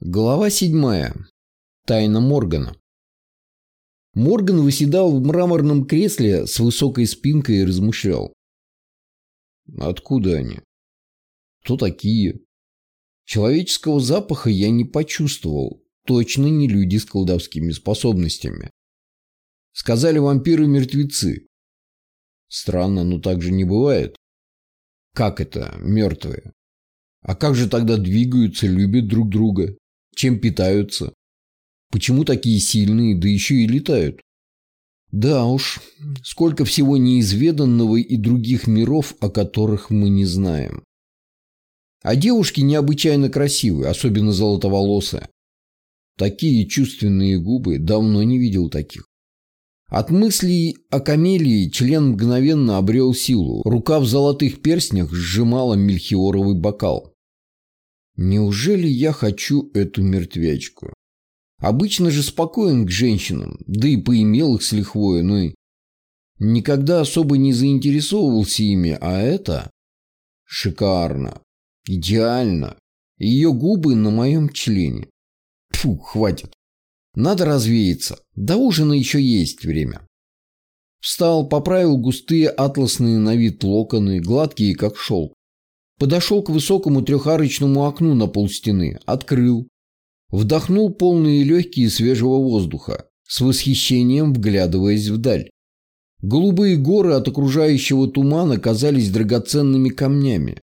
Глава седьмая. Тайна Моргана. Морган выседал в мраморном кресле с высокой спинкой и размышлял. Откуда они? Кто такие? Человеческого запаха я не почувствовал. Точно не люди с колдовскими способностями. Сказали вампиры-мертвецы. Странно, но так же не бывает. Как это, мертвые? А как же тогда двигаются, любят друг друга? Чем питаются. Почему такие сильные, да еще и летают? Да уж, сколько всего неизведанного и других миров, о которых мы не знаем. А девушки необычайно красивые, особенно золотоволосые. Такие чувственные губы, давно не видел таких. От мыслей о камелии член мгновенно обрел силу. Рука в золотых перстнях сжимала мельхиоровый бокал. Неужели я хочу эту мертвячку? Обычно же спокоен к женщинам, да и поимел их с лихвой, но и никогда особо не заинтересовывался ими, а это шикарно, идеально. Ее губы на моем члене. Фу, хватит. Надо развеяться. До ужина еще есть время. Встал, поправил густые атласные на вид локоны, гладкие как шелк. Подошел к высокому трехарочному окну на полстены, открыл. Вдохнул полные легкие свежего воздуха, с восхищением вглядываясь вдаль. Голубые горы от окружающего тумана казались драгоценными камнями.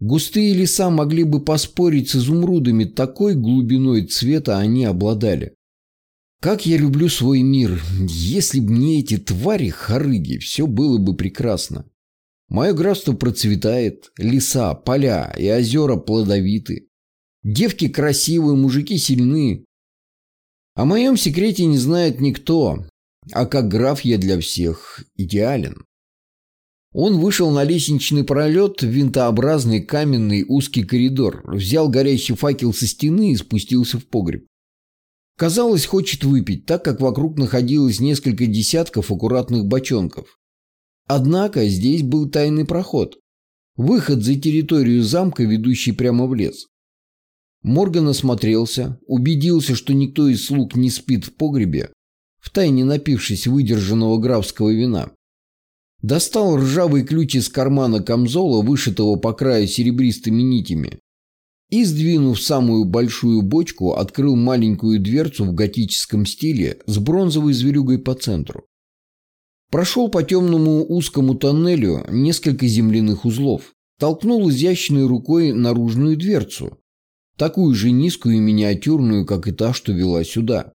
Густые леса могли бы поспорить с изумрудами, такой глубиной цвета они обладали. Как я люблю свой мир. Если б не эти твари-хорыги, все было бы прекрасно. Мое графство процветает, леса, поля и озера плодовиты. Девки красивые, мужики сильны. О моем секрете не знает никто, а как граф я для всех идеален. Он вышел на лестничный пролет в винтообразный каменный узкий коридор, взял горящий факел со стены и спустился в погреб. Казалось, хочет выпить, так как вокруг находилось несколько десятков аккуратных бочонков. Однако здесь был тайный проход. Выход за территорию замка, ведущий прямо в лес. Морган осмотрелся, убедился, что никто из слуг не спит в погребе, втайне напившись выдержанного графского вина. Достал ржавый ключ из кармана камзола, вышитого по краю серебристыми нитями, и, сдвинув самую большую бочку, открыл маленькую дверцу в готическом стиле с бронзовой зверюгой по центру. Прошел по темному узкому тоннелю несколько земляных узлов. Толкнул изящной рукой наружную дверцу. Такую же низкую и миниатюрную, как и та, что вела сюда.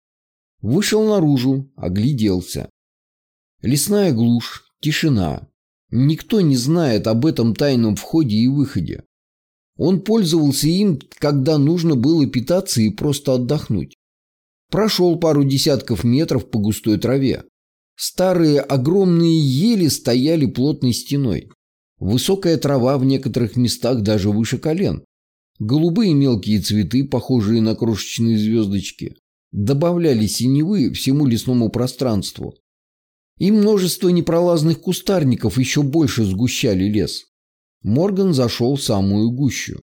Вышел наружу, огляделся. Лесная глушь, тишина. Никто не знает об этом тайном входе и выходе. Он пользовался им, когда нужно было питаться и просто отдохнуть. Прошел пару десятков метров по густой траве. Старые огромные ели стояли плотной стеной. Высокая трава в некоторых местах даже выше колен. Голубые мелкие цветы, похожие на крошечные звездочки, добавляли синевы всему лесному пространству. И множество непролазных кустарников еще больше сгущали лес. Морган зашел в самую гущу.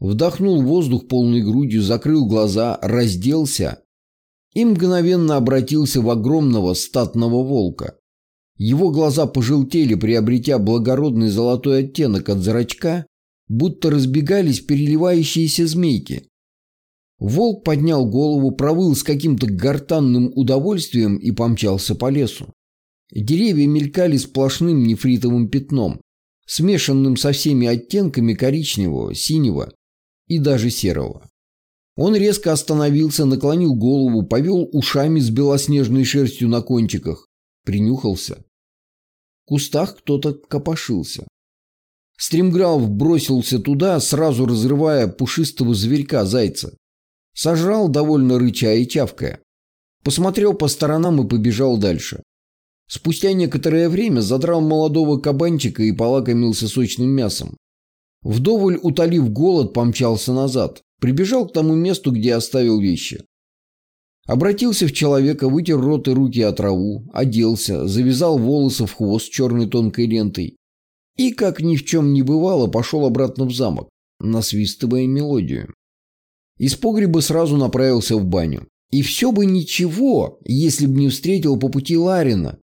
Вдохнул воздух полной грудью, закрыл глаза, разделся и мгновенно обратился в огромного статного волка. Его глаза пожелтели, приобретя благородный золотой оттенок от зрачка, будто разбегались переливающиеся змейки. Волк поднял голову, провыл с каким-то гортанным удовольствием и помчался по лесу. Деревья мелькали сплошным нефритовым пятном, смешанным со всеми оттенками коричневого, синего и даже серого. Он резко остановился, наклонил голову, повел ушами с белоснежной шерстью на кончиках. Принюхался. В кустах кто-то копошился. Стримграл бросился туда, сразу разрывая пушистого зверька-зайца. Сожрал, довольно рыча и чавкая. Посмотрел по сторонам и побежал дальше. Спустя некоторое время задрал молодого кабанчика и полакомился сочным мясом. Вдоволь утолив голод, помчался назад. Прибежал к тому месту, где оставил вещи. Обратился в человека, вытер рот и руки от траву, оделся, завязал волосы в хвост черной тонкой лентой и, как ни в чем не бывало, пошел обратно в замок, насвистывая мелодию. Из погреба сразу направился в баню. И все бы ничего, если бы не встретил по пути Ларина,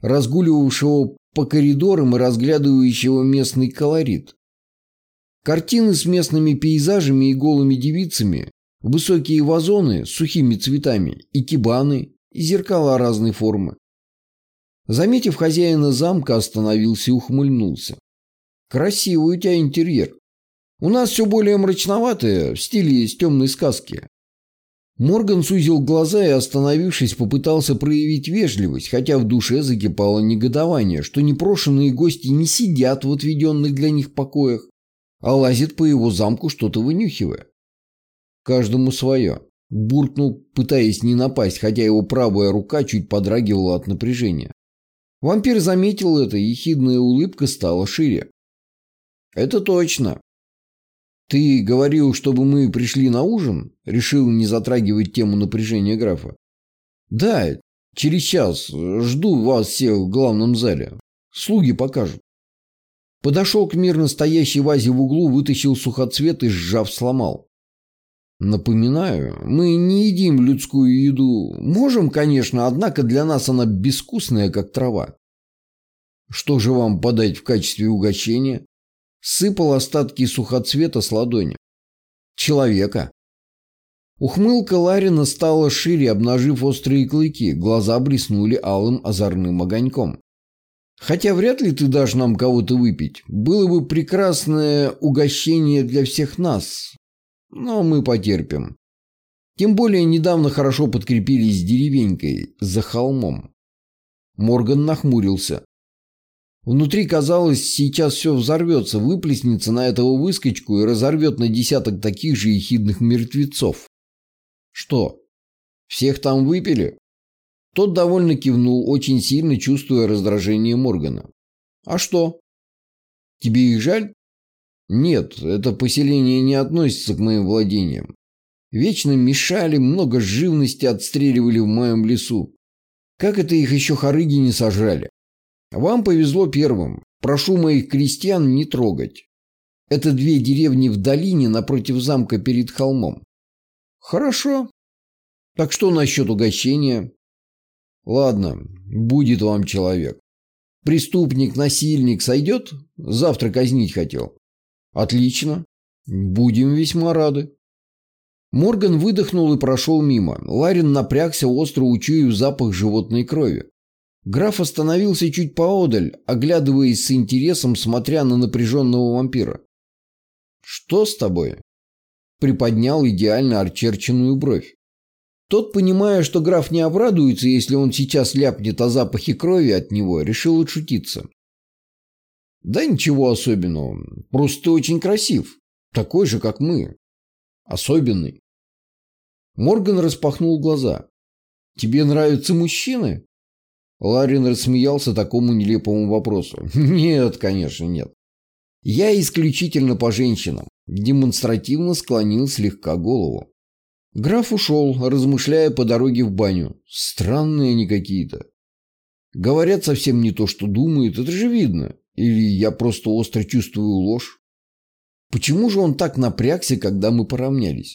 разгуливавшего по коридорам и разглядывающего местный колорит. Картины с местными пейзажами и голыми девицами, высокие вазоны с сухими цветами, и кибаны, и зеркала разной формы. Заметив хозяина замка, остановился и ухмыльнулся. «Красивый у тебя интерьер. У нас все более мрачноватое, в стиле из темной сказки. Морган сузил глаза и, остановившись, попытался проявить вежливость, хотя в душе закипало негодование, что непрошенные гости не сидят в отведенных для них покоях, а лазят по его замку, что-то вынюхивая. Каждому свое. Буркнул, пытаясь не напасть, хотя его правая рука чуть подрагивала от напряжения. Вампир заметил это, и ехидная улыбка стала шире. «Это точно. «Ты говорил, чтобы мы пришли на ужин?» Решил не затрагивать тему напряжения графа. «Да, через час. Жду вас всех в главном зале. Слуги покажут». Подошел к мирно стоящей вазе в углу, вытащил сухоцвет и, сжав, сломал. Напоминаю, мы не едим людскую еду. Можем, конечно, однако для нас она безвкусная, как трава. Что же вам подать в качестве угощения? Сыпал остатки сухоцвета с ладони. Человека. Ухмылка Ларина стала шире, обнажив острые клыки. Глаза блеснули алым озорным огоньком. Хотя вряд ли ты дашь нам кого-то выпить. Было бы прекрасное угощение для всех нас. Но мы потерпим. Тем более недавно хорошо подкрепились деревенькой за холмом. Морган нахмурился. Внутри, казалось, сейчас все взорвется, выплеснется на этого выскочку и разорвет на десяток таких же ехидных мертвецов. Что, всех там выпили? Тот довольно кивнул, очень сильно чувствуя раздражение Моргана. А что? Тебе их жаль? Нет, это поселение не относится к моим владениям. Вечно мешали, много живности отстреливали в моем лесу. Как это их еще хорыги не сожрали? Вам повезло первым. Прошу моих крестьян не трогать. Это две деревни в долине напротив замка перед холмом. Хорошо. Так что насчет угощения? Ладно, будет вам человек. Преступник, насильник сойдет? Завтра казнить хотел. Отлично. Будем весьма рады. Морган выдохнул и прошел мимо. Ларин напрягся, остро учуяв запах животной крови. Граф остановился чуть поодаль, оглядываясь с интересом, смотря на напряженного вампира. «Что с тобой?» Приподнял идеально очерченную бровь. Тот, понимая, что граф не обрадуется, если он сейчас ляпнет о запахе крови от него, решил отшутиться. «Да ничего особенного. Просто очень красив. Такой же, как мы. Особенный». Морган распахнул глаза. «Тебе нравятся мужчины?» Ларин рассмеялся такому нелепому вопросу. «Нет, конечно, нет. Я исключительно по женщинам». Демонстративно склонил слегка голову. Граф ушел, размышляя по дороге в баню. Странные они какие-то. Говорят совсем не то, что думают, это же видно. Или я просто остро чувствую ложь. Почему же он так напрягся, когда мы поравнялись?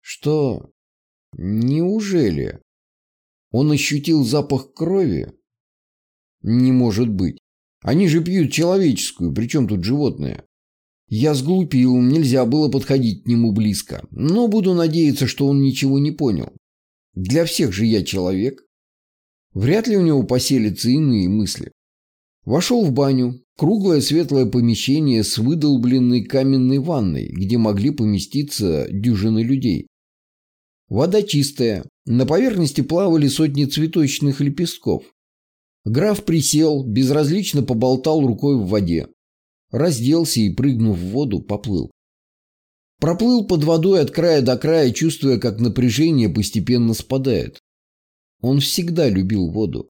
Что? Неужели? Он ощутил запах крови? Не может быть. Они же пьют человеческую, причем тут животное. Я сглупил, нельзя было подходить к нему близко, но буду надеяться, что он ничего не понял. Для всех же я человек. Вряд ли у него поселятся иные мысли. Вошел в баню, круглое светлое помещение с выдолбленной каменной ванной, где могли поместиться дюжины людей. Вода чистая, на поверхности плавали сотни цветочных лепестков. Граф присел, безразлично поболтал рукой в воде. Разделся и, прыгнув в воду, поплыл. Проплыл под водой от края до края, чувствуя, как напряжение постепенно спадает. Он всегда любил воду.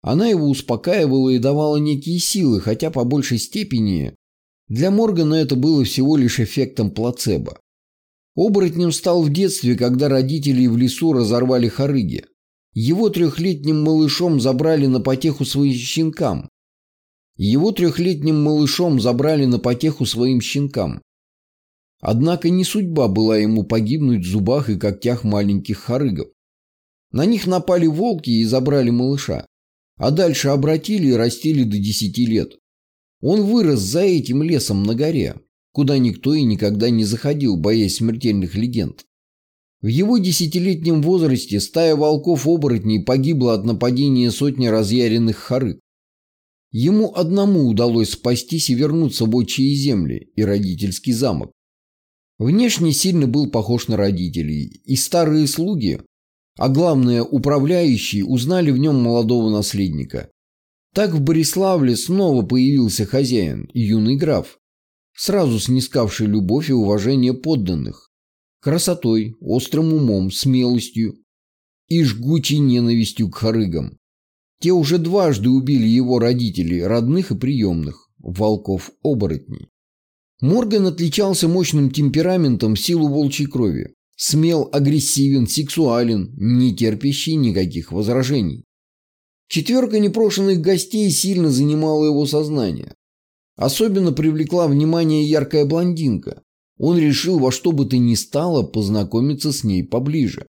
Она его успокаивала и давала некие силы, хотя по большей степени для Моргана это было всего лишь эффектом плацебо. Оборотнем стал в детстве, когда родители в лесу разорвали хорыги. Его трехлетним малышом забрали на потеху своим щенкам. Его трехлетним малышом забрали на потеху своим щенкам. Однако не судьба была ему погибнуть в зубах и когтях маленьких харыгов. На них напали волки и забрали малыша, а дальше обратили и растили до десяти лет. Он вырос за этим лесом на горе, куда никто и никогда не заходил, боясь смертельных легенд. В его десятилетнем возрасте стая волков-оборотней погибла от нападения сотни разъяренных харык. Ему одному удалось спастись и вернуться в отчие земли и родительский замок. Внешне сильно был похож на родителей, и старые слуги, а главное управляющие, узнали в нем молодого наследника. Так в Бориславле снова появился хозяин, юный граф, сразу снискавший любовь и уважение подданных, красотой, острым умом, смелостью и жгучей ненавистью к хорыгам. Те уже дважды убили его родителей, родных и приемных, волков-оборотней. Морган отличался мощным темпераментом в силу волчьей крови. Смел, агрессивен, сексуален, не терпящий никаких возражений. Четверка непрошенных гостей сильно занимала его сознание. Особенно привлекла внимание яркая блондинка. Он решил во что бы то ни стало познакомиться с ней поближе.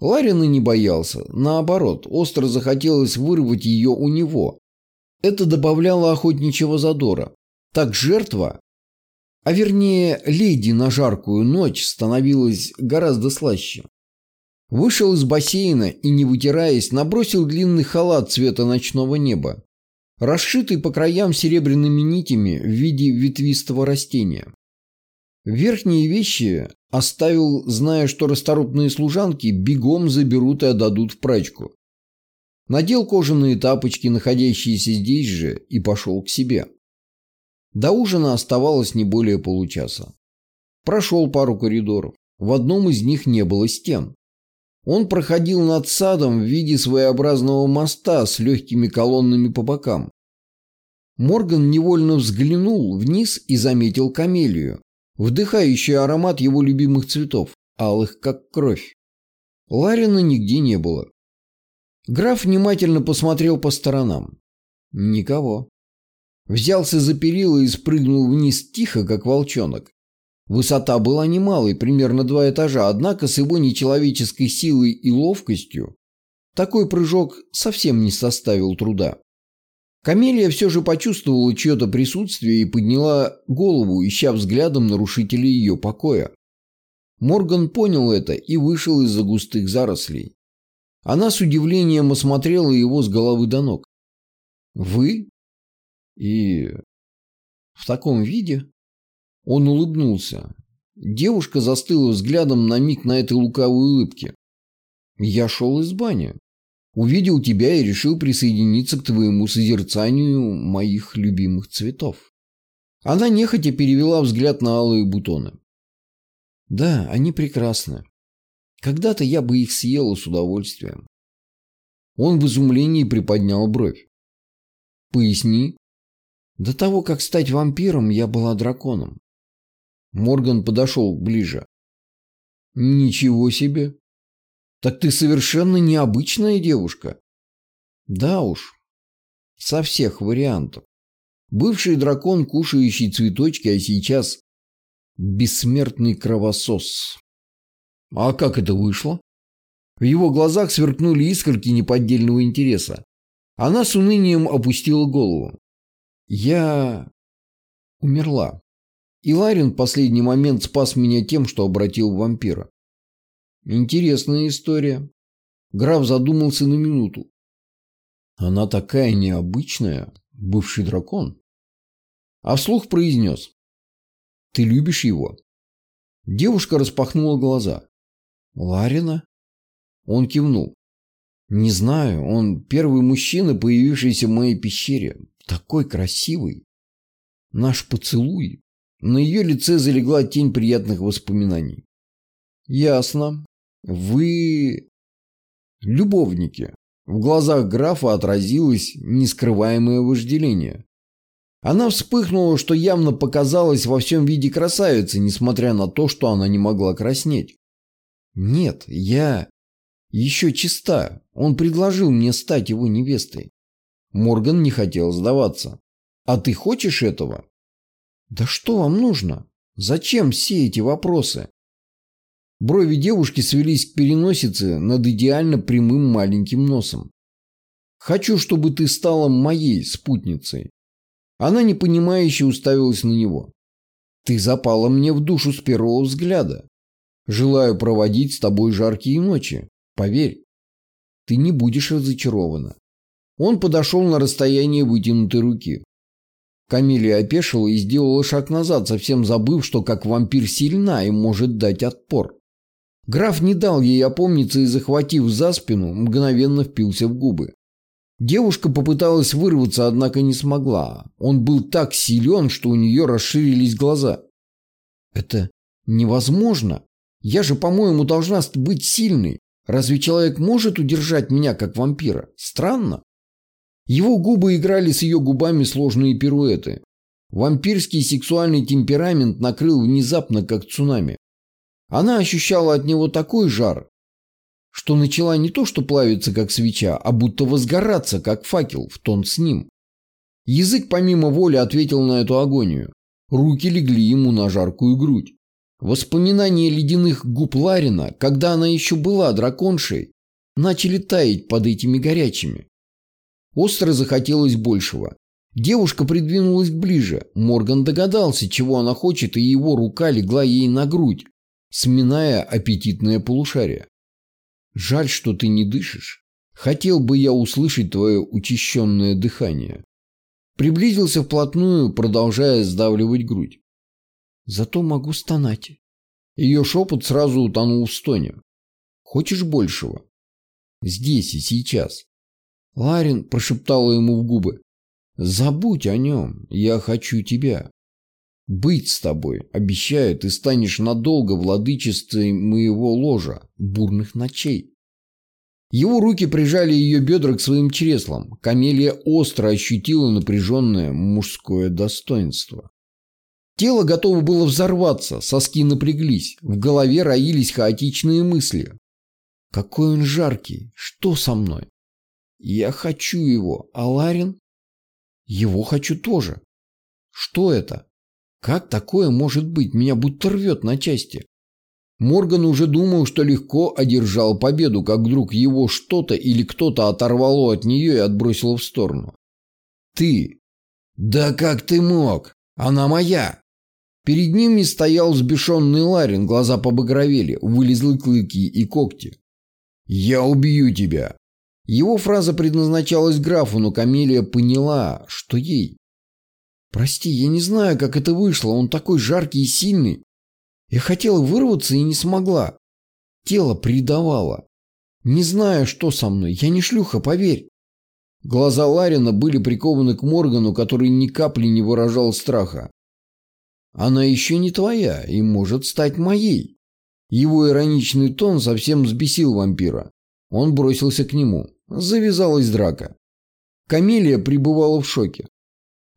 Ларина не боялся, наоборот, остро захотелось вырвать ее у него. Это добавляло охотничьего задора. Так жертва, а вернее, леди на жаркую ночь становилась гораздо слаще. Вышел из бассейна и, не вытираясь, набросил длинный халат цвета ночного неба, расшитый по краям серебряными нитями в виде ветвистого растения. Верхние вещи оставил, зная, что расторопные служанки бегом заберут и отдадут в прачку. Надел кожаные тапочки, находящиеся здесь же, и пошел к себе. До ужина оставалось не более получаса. Прошел пару коридоров. В одном из них не было стен. Он проходил над садом в виде своеобразного моста с легкими колоннами по бокам. Морган невольно взглянул вниз и заметил камелию, вдыхающую аромат его любимых цветов, алых как кровь. Ларина нигде не было. Граф внимательно посмотрел по сторонам. Никого. Взялся за перила и спрыгнул вниз тихо, как волчонок. Высота была немалой, примерно два этажа, однако с его нечеловеческой силой и ловкостью такой прыжок совсем не составил труда. Камелия все же почувствовала чье-то присутствие и подняла голову, ища взглядом нарушителей ее покоя. Морган понял это и вышел из-за густых зарослей. Она с удивлением осмотрела его с головы до ног. «Вы?» И в таком виде он улыбнулся. Девушка застыла взглядом на миг на этой лукавой улыбке. «Я шел из бани. Увидел тебя и решил присоединиться к твоему созерцанию моих любимых цветов». Она нехотя перевела взгляд на алые бутоны. «Да, они прекрасны. Когда-то я бы их съела с удовольствием». Он в изумлении приподнял бровь. «Поясни». До того, как стать вампиром, я была драконом. Морган подошел ближе. Ничего себе. Так ты совершенно необычная девушка. Да уж. Со всех вариантов. Бывший дракон, кушающий цветочки, а сейчас бессмертный кровосос. А как это вышло? В его глазах сверкнули искорки неподдельного интереса. Она с унынием опустила голову. Я умерла. И Ларин в последний момент спас меня тем, что обратил в вампира. Интересная история. Граф задумался на минуту. Она такая необычная, бывший дракон. А вслух произнес. Ты любишь его? Девушка распахнула глаза. Ларина? Он кивнул. Не знаю, он первый мужчина, появившийся в моей пещере такой красивый. Наш поцелуй. На ее лице залегла тень приятных воспоминаний. Ясно. Вы... любовники. В глазах графа отразилось нескрываемое вожделение. Она вспыхнула, что явно показалось во всем виде красавицы, несмотря на то, что она не могла краснеть. «Нет, я еще чиста. Он предложил мне стать его невестой. Морган не хотел сдаваться. «А ты хочешь этого?» «Да что вам нужно? Зачем все эти вопросы? Брови девушки свелись к переносице над идеально прямым маленьким носом. «Хочу, чтобы ты стала моей спутницей». Она непонимающе уставилась на него. «Ты запала мне в душу с первого взгляда. Желаю проводить с тобой жаркие ночи. Поверь, ты не будешь разочарована». Он подошел на расстояние вытянутой руки. Камилия опешила и сделала шаг назад, совсем забыв, что как вампир сильна и может дать отпор. Граф не дал ей опомниться и, захватив за спину, мгновенно впился в губы. Девушка попыталась вырваться, однако не смогла. Он был так силен, что у нее расширились глаза. «Это невозможно. Я же, по-моему, должна быть сильной. Разве человек может удержать меня, как вампира? Странно». Его губы играли с ее губами сложные пируэты. Вампирский сексуальный темперамент накрыл внезапно, как цунами. Она ощущала от него такой жар, что начала не то что плавиться, как свеча, а будто возгораться, как факел, в тон с ним. Язык помимо воли ответил на эту агонию. Руки легли ему на жаркую грудь. Воспоминания ледяных губ Ларина, когда она еще была драконшей, начали таять под этими горячими. Остро захотелось большего. Девушка придвинулась ближе. Морган догадался, чего она хочет, и его рука легла ей на грудь, сминая аппетитное полушарие. «Жаль, что ты не дышишь. Хотел бы я услышать твое учащенное дыхание». Приблизился вплотную, продолжая сдавливать грудь. «Зато могу стонать». Ее шепот сразу утонул в стоне. «Хочешь большего?» «Здесь и сейчас». Ларин прошептала ему в губы. «Забудь о нем. Я хочу тебя быть с тобой. Обещаю, ты станешь надолго владычествой моего ложа, бурных ночей. Его руки прижали ее бедра к своим чреслам. Камелия остро ощутила напряженное мужское достоинство. Тело готово было взорваться, соски напряглись, в голове роились хаотичные мысли. Какой он жаркий, что со мной? Я хочу его, а Ларин? Его хочу тоже. Что это? Как такое может быть? Меня будто рвет на части. Морган уже думал, что легко одержал победу, как вдруг его что-то или кто-то оторвало от нее и отбросило в сторону. «Ты!» «Да как ты мог? Она моя!» Перед ними стоял взбешенный Ларин, глаза побагровели, вылезли клыки и когти. «Я убью тебя!» Его фраза предназначалась графу, но Камелия поняла, что ей Прости, я не знаю, как это вышло. Он такой жаркий и сильный. Я хотела вырваться и не смогла. Тело предавало. Не знаю, что со мной. Я не шлюха, поверь. Глаза Ларина были прикованы к Моргану, который ни капли не выражал страха. Она еще не твоя и может стать моей. Его ироничный тон совсем взбесил вампира. Он бросился к нему. Завязалась драка. Камелия пребывала в шоке.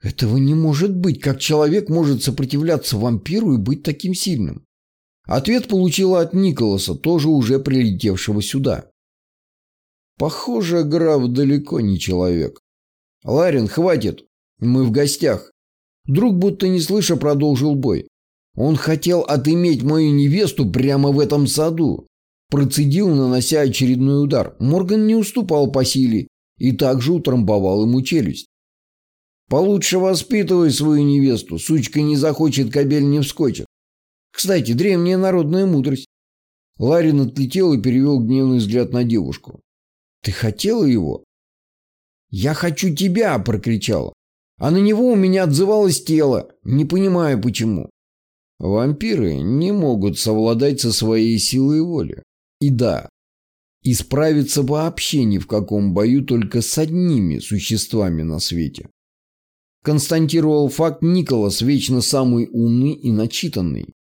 Этого не может быть. Как человек может сопротивляться вампиру и быть таким сильным? Ответ получила от Николаса, тоже уже прилетевшего сюда. Похоже, граф далеко не человек. Ларин, хватит. Мы в гостях. Друг, будто не слыша, продолжил бой. Он хотел отыметь мою невесту прямо в этом саду. Процедил, нанося очередной удар. Морган не уступал по силе и также утрамбовал ему челюсть. Получше воспитывай свою невесту, сучка не захочет, кобель не вскочит. Кстати, древняя народная мудрость. Ларин отлетел и перевел гневный взгляд на девушку. Ты хотела его? Я хочу тебя, прокричала. А на него у меня отзывалось тело. Не понимаю, почему. Вампиры не могут совладать со своей силой воли. И да, и справиться вообще ни в каком бою только с одними существами на свете констатировал факт Николас, вечно самый умный и начитанный.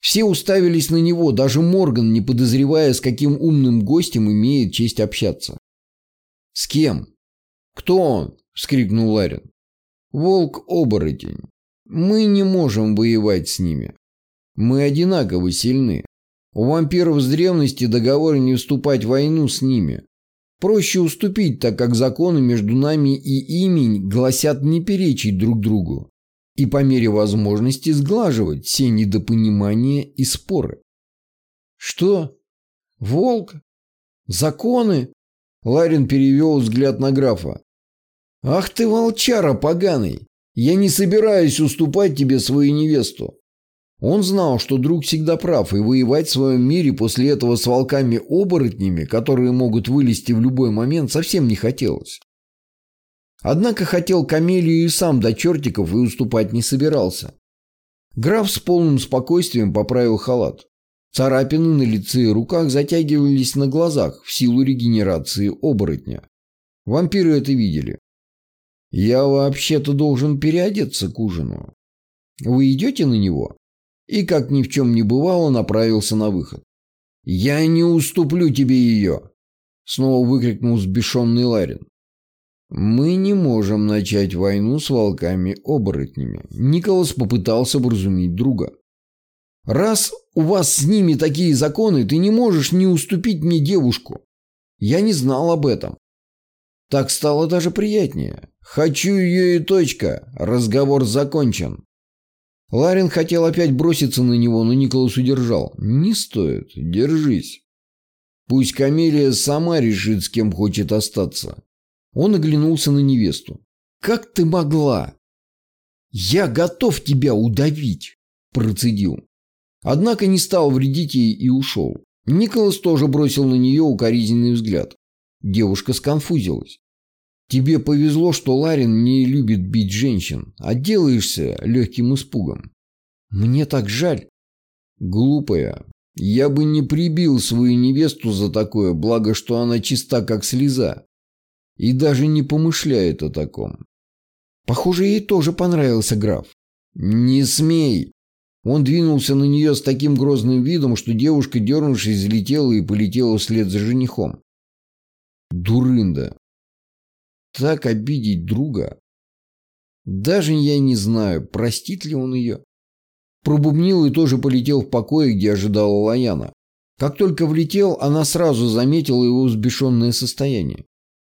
Все уставились на него, даже Морган, не подозревая, с каким умным гостем имеет честь общаться. «С кем?» «Кто он?» – вскрикнул Ларин. «Волк-оборотень. Мы не можем воевать с ними. Мы одинаково сильны. У вампиров с древности договор не вступать в войну с ними. Проще уступить, так как законы между нами и ими гласят не перечить друг другу. и по мере возможности сглаживать все недопонимания и споры. «Что? Волк? Законы?» Ларин перевел взгляд на графа. «Ах ты, волчара поганый! Я не собираюсь уступать тебе свою невесту. Он знал, что друг всегда прав, и воевать в своем мире после этого с волками-оборотнями, которые могут вылезти в любой момент, совсем не хотелось. Однако хотел Камелию и сам до чертиков и уступать не собирался. Граф с полным спокойствием поправил халат. Царапины на лице и руках затягивались на глазах в силу регенерации оборотня. Вампиры это видели. «Я вообще-то должен переодеться к ужину. Вы идете на него?» И, как ни в чем не бывало, направился на выход. «Я не уступлю тебе ее!» Снова выкрикнул сбешенный Ларин. «Мы не можем начать войну с волками-оборотнями», Николас попытался вразумить друга. «Раз у вас с ними такие законы, ты не можешь не уступить мне девушку. Я не знал об этом. Так стало даже приятнее. Хочу ее и точка. Разговор закончен». Ларин хотел опять броситься на него, но Николас удержал. «Не стоит. Держись. Пусть Камелия сама решит, с кем хочет остаться». Он оглянулся на невесту. «Как ты могла?» «Я готов тебя удавить», – процедил. Однако не стал вредить ей и ушел. Николас тоже бросил на нее укоризненный взгляд. Девушка сконфузилась. Тебе повезло, что Ларин не любит бить женщин, а делаешься легким испугом. Мне так жаль. Глупая. Я бы не прибил свою невесту за такое, благо, что она чиста, как слеза. И даже не помышляет о таком. Похоже, ей тоже понравился граф. «Не смей!» Он двинулся на нее с таким грозным видом, что девушка, дернувшись, взлетела и полетела вслед за женихом. Дурында. Так обидеть друга. Даже я не знаю, простит ли он ее. Пробубнил и тоже полетел в покое, где ожидала Лаяна. Как только влетел, она сразу заметила его взбешенное состояние.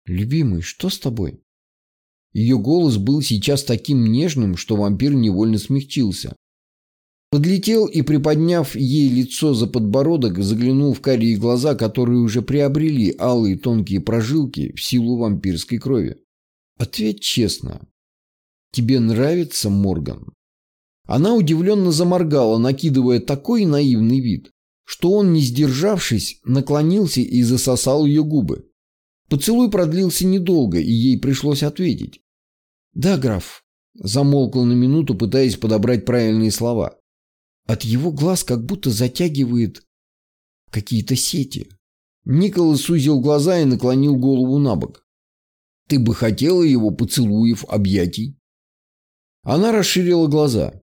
«Любимый, что с тобой?» Ее голос был сейчас таким нежным, что вампир невольно смягчился. Подлетел и, приподняв ей лицо за подбородок, заглянул в карие глаза, которые уже приобрели алые тонкие прожилки в силу вампирской крови. «Ответь честно. Тебе нравится Морган?» Она удивленно заморгала, накидывая такой наивный вид, что он, не сдержавшись, наклонился и засосал ее губы. Поцелуй продлился недолго, и ей пришлось ответить. «Да, граф», – замолкла на минуту, пытаясь подобрать правильные слова. От его глаз как будто затягивает какие-то сети. Николас сузил глаза и наклонил голову на бок. «Ты бы хотела его поцелуев, объятий?» Она расширила глаза.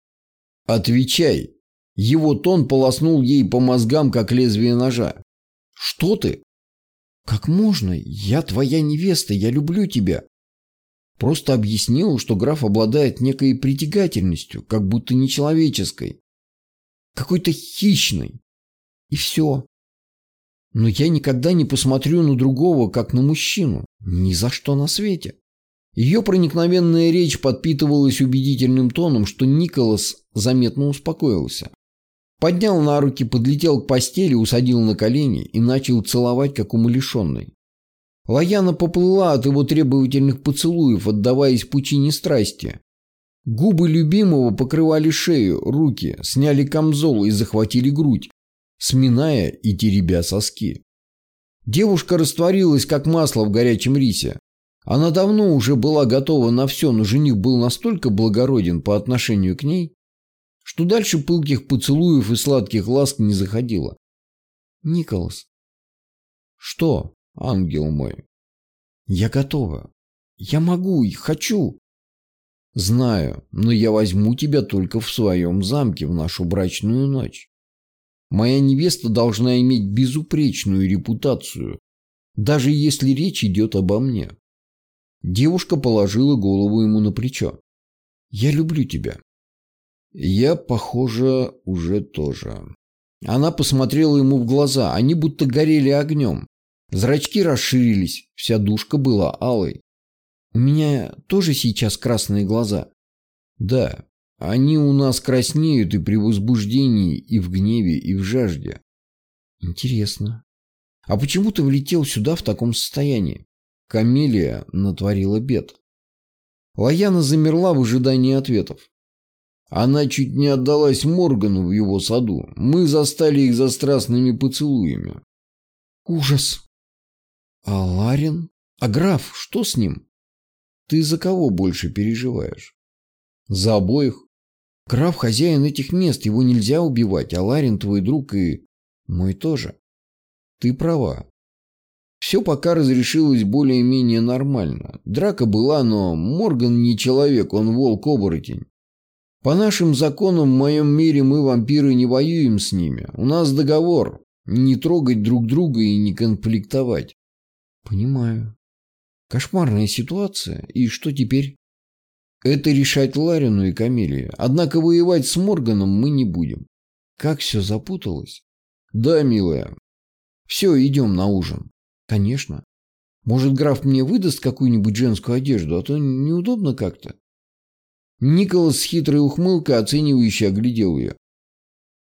«Отвечай!» Его тон полоснул ей по мозгам, как лезвие ножа. «Что ты?» «Как можно? Я твоя невеста, я люблю тебя». Просто объяснил, что граф обладает некой притягательностью, как будто нечеловеческой какой-то хищный. И все. Но я никогда не посмотрю на другого, как на мужчину. Ни за что на свете. Ее проникновенная речь подпитывалась убедительным тоном, что Николас заметно успокоился. Поднял на руки, подлетел к постели, усадил на колени и начал целовать, как умалишенный. Лаяна поплыла от его требовательных поцелуев, отдаваясь пучине страсти, Губы любимого покрывали шею, руки, сняли камзол и захватили грудь, сминая и теребя соски. Девушка растворилась, как масло в горячем рисе. Она давно уже была готова на все, но жених был настолько благороден по отношению к ней, что дальше пылких поцелуев и сладких ласк не заходило. «Николас». «Что, ангел мой?» «Я готова. Я могу и хочу. Знаю, но я возьму тебя только в своем замке в нашу брачную ночь. Моя невеста должна иметь безупречную репутацию, даже если речь идет обо мне. Девушка положила голову ему на плечо. Я люблю тебя. Я, похоже, уже тоже. Она посмотрела ему в глаза, они будто горели огнем. Зрачки расширились, вся душка была алой. У меня тоже сейчас красные глаза. Да, Они у нас краснеют и при возбуждении, и в гневе, и в жажде. Интересно. А почему ты влетел сюда в таком состоянии? Камелия натворила бед. Лаяна замерла в ожидании ответов. Она чуть не отдалась Моргану в его саду. Мы застали их за страстными поцелуями. Ужас. А Ларин? А граф, что с ним? Ты за кого больше переживаешь? За обоих. Граф хозяин этих мест, его нельзя убивать, а Ларин твой друг и мой тоже. Ты права. Все пока разрешилось более-менее нормально. Драка была, но Морган не человек, он волк-оборотень. По нашим законам в моем мире мы, вампиры, не воюем с ними. У нас договор. Не трогать друг друга и не конфликтовать. Понимаю. Кошмарная ситуация. И что теперь? Это решать Ларину и Камелии. Однако воевать с Морганом мы не будем. Как все запуталось? Да, милая. Все, идем на ужин. Конечно. Может, граф мне выдаст какую-нибудь женскую одежду, а то неудобно как-то. Николас с хитрой ухмылкой оценивающе оглядел ее.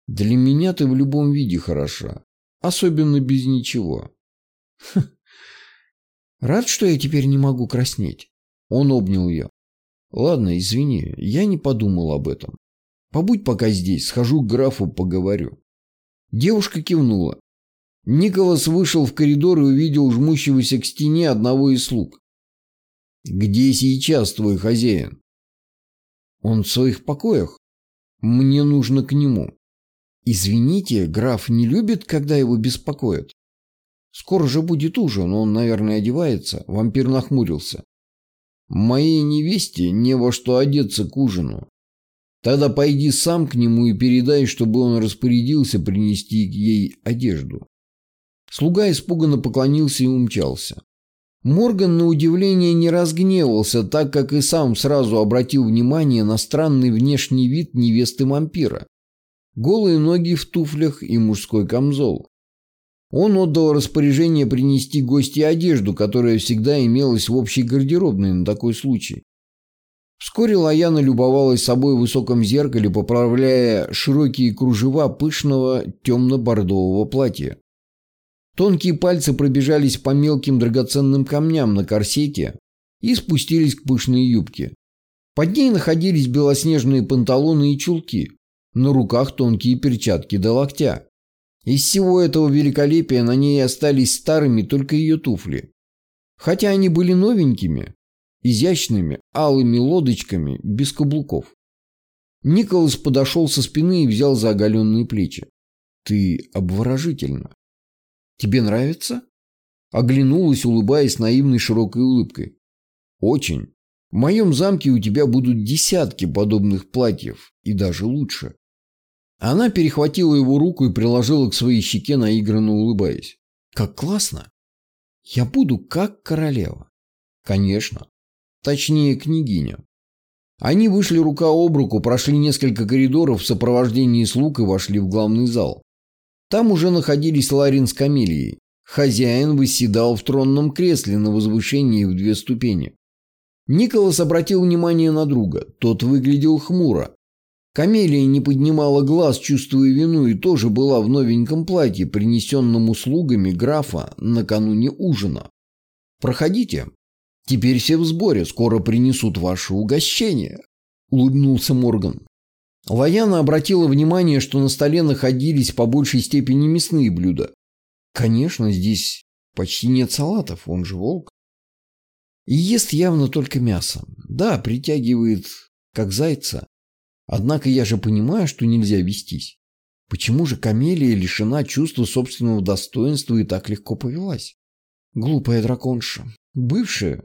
Для меня ты в любом виде хороша. Особенно без ничего. Рад, что я теперь не могу краснеть. Он обнял ее. Ладно, извини, я не подумал об этом. Побудь пока здесь, схожу к графу, поговорю. Девушка кивнула. Николас вышел в коридор и увидел жмущегося к стене одного из слуг. «Где сейчас твой хозяин?» «Он в своих покоях. Мне нужно к нему». «Извините, граф не любит, когда его беспокоят?» «Скоро же будет ужин, он, наверное, одевается». Вампир нахмурился. «Моей невесте не во что одеться к ужину. Тогда пойди сам к нему и передай, чтобы он распорядился принести ей одежду». Слуга испуганно поклонился и умчался. Морган, на удивление, не разгневался, так как и сам сразу обратил внимание на странный внешний вид невесты вампира. Голые ноги в туфлях и мужской камзол. Он отдал распоряжение принести гости одежду, которая всегда имелась в общей гардеробной на такой случай. Вскоре Лаяна любовалась собой в высоком зеркале, поправляя широкие кружева пышного темно-бордового платья. Тонкие пальцы пробежались по мелким драгоценным камням на корсете и спустились к пышной юбке. Под ней находились белоснежные панталоны и чулки, на руках тонкие перчатки до локтя. Из всего этого великолепия на ней остались старыми только ее туфли. Хотя они были новенькими, изящными, алыми лодочками, без каблуков. Николас подошел со спины и взял за оголенные плечи. «Ты обворожительна». Тебе нравится?» Оглянулась, улыбаясь наивной широкой улыбкой. «Очень. В моем замке у тебя будут десятки подобных платьев, и даже лучше». Она перехватила его руку и приложила к своей щеке, наигранно улыбаясь. «Как классно! Я буду как королева». «Конечно. Точнее, княгиня». Они вышли рука об руку, прошли несколько коридоров в сопровождении слуг и вошли в главный зал. Там уже находились Ларин с Камелией. Хозяин выседал в тронном кресле на возвышении в две ступени. Николас обратил внимание на друга. Тот выглядел хмуро. Камелия не поднимала глаз, чувствуя вину, и тоже была в новеньком платье, принесенном услугами графа накануне ужина. «Проходите. Теперь все в сборе, скоро принесут ваше угощение», — улыбнулся Морган. Лаяна обратила внимание, что на столе находились по большей степени мясные блюда. Конечно, здесь почти нет салатов, он же волк. И ест явно только мясо. Да, притягивает, как зайца. Однако я же понимаю, что нельзя вестись. Почему же Камелия лишена чувства собственного достоинства и так легко повелась? Глупая драконша. Бывшая.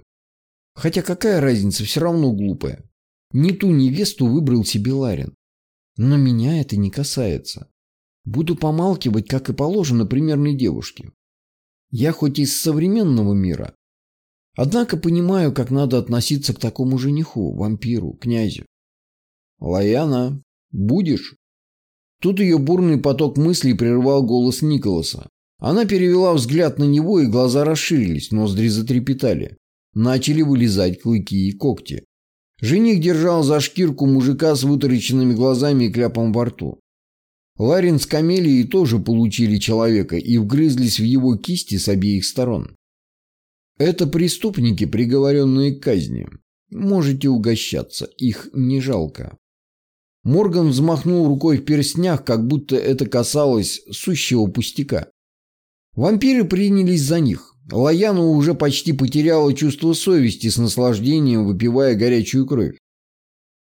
Хотя какая разница, все равно глупая. Не ту невесту выбрал себе Ларин. Но меня это не касается. Буду помалкивать, как и положено примерной девушке. Я хоть из современного мира, однако понимаю, как надо относиться к такому жениху, вампиру, князю. Лаяна, будешь? Тут ее бурный поток мыслей прервал голос Николаса. Она перевела взгляд на него, и глаза расширились, ноздри затрепетали. Начали вылезать клыки и когти. Жених держал за шкирку мужика с вытаращенными глазами и кляпом во рту. Ларин с Камелией тоже получили человека и вгрызлись в его кисти с обеих сторон. Это преступники, приговоренные к казни. Можете угощаться, их не жалко. Морган взмахнул рукой в перстнях, как будто это касалось сущего пустяка. Вампиры принялись за них. Лаяна уже почти потеряла чувство совести с наслаждением, выпивая горячую кровь.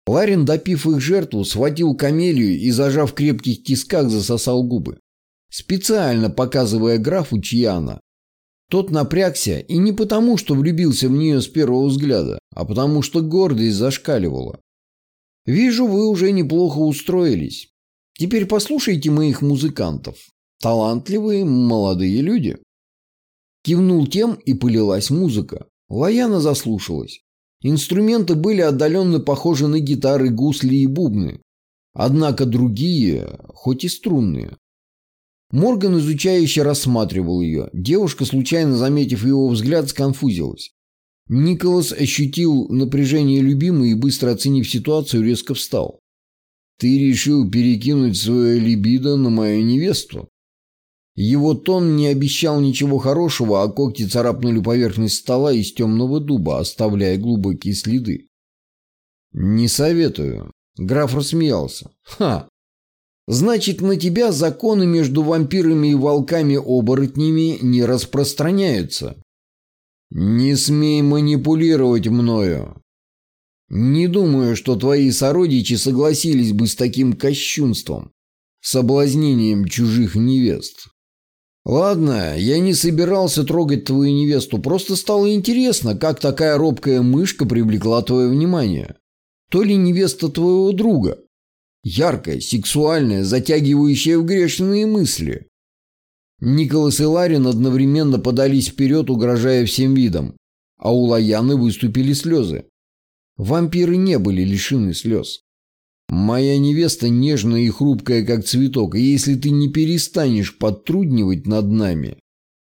Ларин, допив их жертву, схватил камелию и, зажав в крепких тисках, засосал губы. Специально показывая графу, чья она. Тот напрягся, и не потому, что влюбился в нее с первого взгляда, а потому, что гордость зашкаливала. «Вижу, вы уже неплохо устроились. Теперь послушайте моих музыкантов. Талантливые молодые люди». Кивнул тем, и полилась музыка. Лаяна заслушалась. Инструменты были отдаленно похожи на гитары, гусли и бубны. Однако другие, хоть и струнные. Морган изучающе рассматривал ее. Девушка, случайно заметив его взгляд, сконфузилась. Николас ощутил напряжение любимой и, быстро оценив ситуацию, резко встал. «Ты решил перекинуть свое либидо на мою невесту?» Его тон не обещал ничего хорошего, а когти царапнули поверхность стола из темного дуба, оставляя глубокие следы. «Не советую». Граф рассмеялся. «Ха! Значит, на тебя законы между вампирами и волками-оборотнями не распространяются. Не смей манипулировать мною. Не думаю, что твои сородичи согласились бы с таким кощунством, соблазнением чужих невест. Ладно, я не собирался трогать твою невесту, просто стало интересно, как такая робкая мышка привлекла твое внимание. То ли невеста твоего друга, Яркая, сексуальная, затягивающая в грешные мысли. Николас и Ларин одновременно подались вперед, угрожая всем видом, а у Лаяны выступили слезы. Вампиры не были лишены слез. Моя невеста нежная и хрупкая, как цветок, и если ты не перестанешь подтруднивать над нами,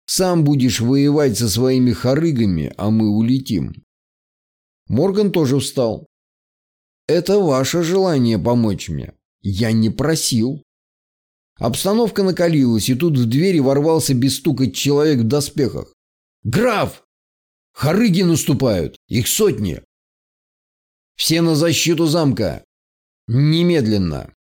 сам будешь воевать со своими хорыгами, а мы улетим. Морган тоже встал. Это ваше желание помочь мне. Я не просил. Обстановка накалилась, и тут в двери ворвался без стука человек в доспехах. «Граф! Харыги наступают! Их сотни! Все на защиту замка! Немедленно!»